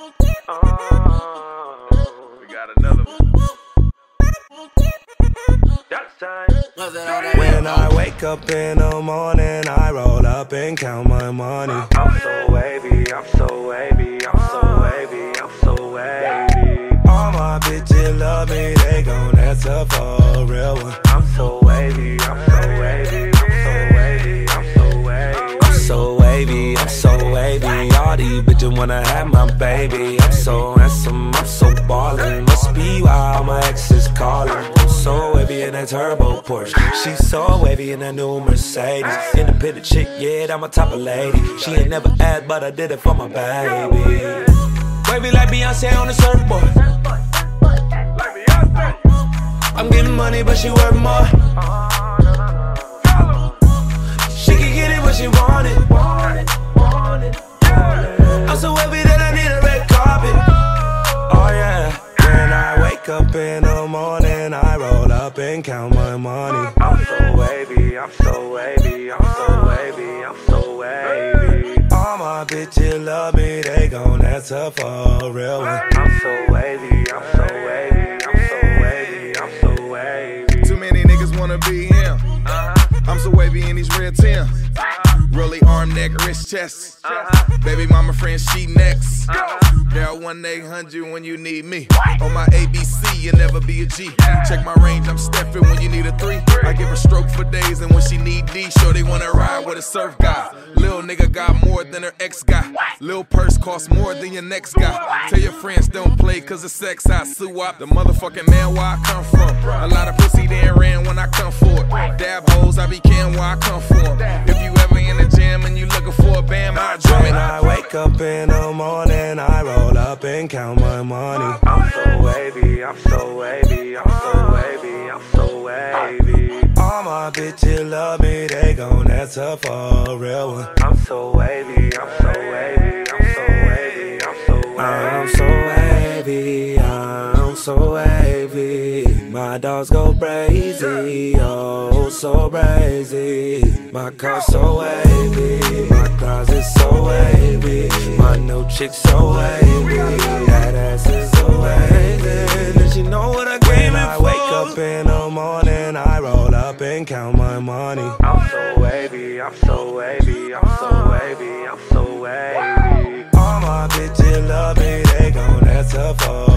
Oh, we got another one. That's time. When I wake up in the morning, I roll up and count my money. I'm so wavy, I'm so wavy, I'm so wavy, I'm so wavy. All my bitches love me, they gon' answer for a real one. I'm so wavy, I'm so wavy. All these bitches wanna have my baby. I'm so handsome, I'm so ballin'. Must be why all my exes callin'. I'm so wavy in that turbo Porsche. She's so wavy in that new Mercedes. Independent chick, yeah, I'm a type of lady. She ain't never asked, but I did it for my baby. Wavy like Beyonce on the surfboard. I'm getting money, but she worth more. So wavy that I need a red carpet. Oh yeah. When I wake up in the morning, I roll up and count my money. I'm so wavy, I'm so wavy, I'm so wavy, I'm so wavy. All my bitches love me, they gon' answer for a real one. I'm so wavy, I'm so wavy, I'm so wavy, I'm so wavy. Too many niggas wanna be him. Uh-huh. I'm so wavy in these red Tims. Really arm, neck, wrist, chest. Baby mama friend, she next. Dial 1 800 when you need me. On my ABC, you never be a G. Check my range, I'm stepping when you need a three. I give her stroke for days, and when she need D, sure they wanna ride with a surf guy. Lil nigga got more than her ex guy. Lil purse costs more than your next guy. Tell your friends don't play cause of sex. I sue up the motherfucking man where I come from. A lot of pussy then ran when I come for it. Dab hoes, I be can where I come from. Wake up in the morning, I roll up and count my money. I'm so wavy, I'm so wavy, I'm so wavy, I'm so wavy. All my bitches love me, they gon' answer for a real one. I'm so wavy, I'm so wavy, I'm so wavy, I'm so wavy. I'm so wavy, I'm so wavy. My dogs go crazy, oh so crazy. My car so wavy, chick so wavy, that ass is so wavy. And she know what I came when I wake up in the morning, I roll up and count my money. I'm so wavy, I'm so wavy, I'm so wavy, I'm so wavy. All my bitches love me, they gon' answer for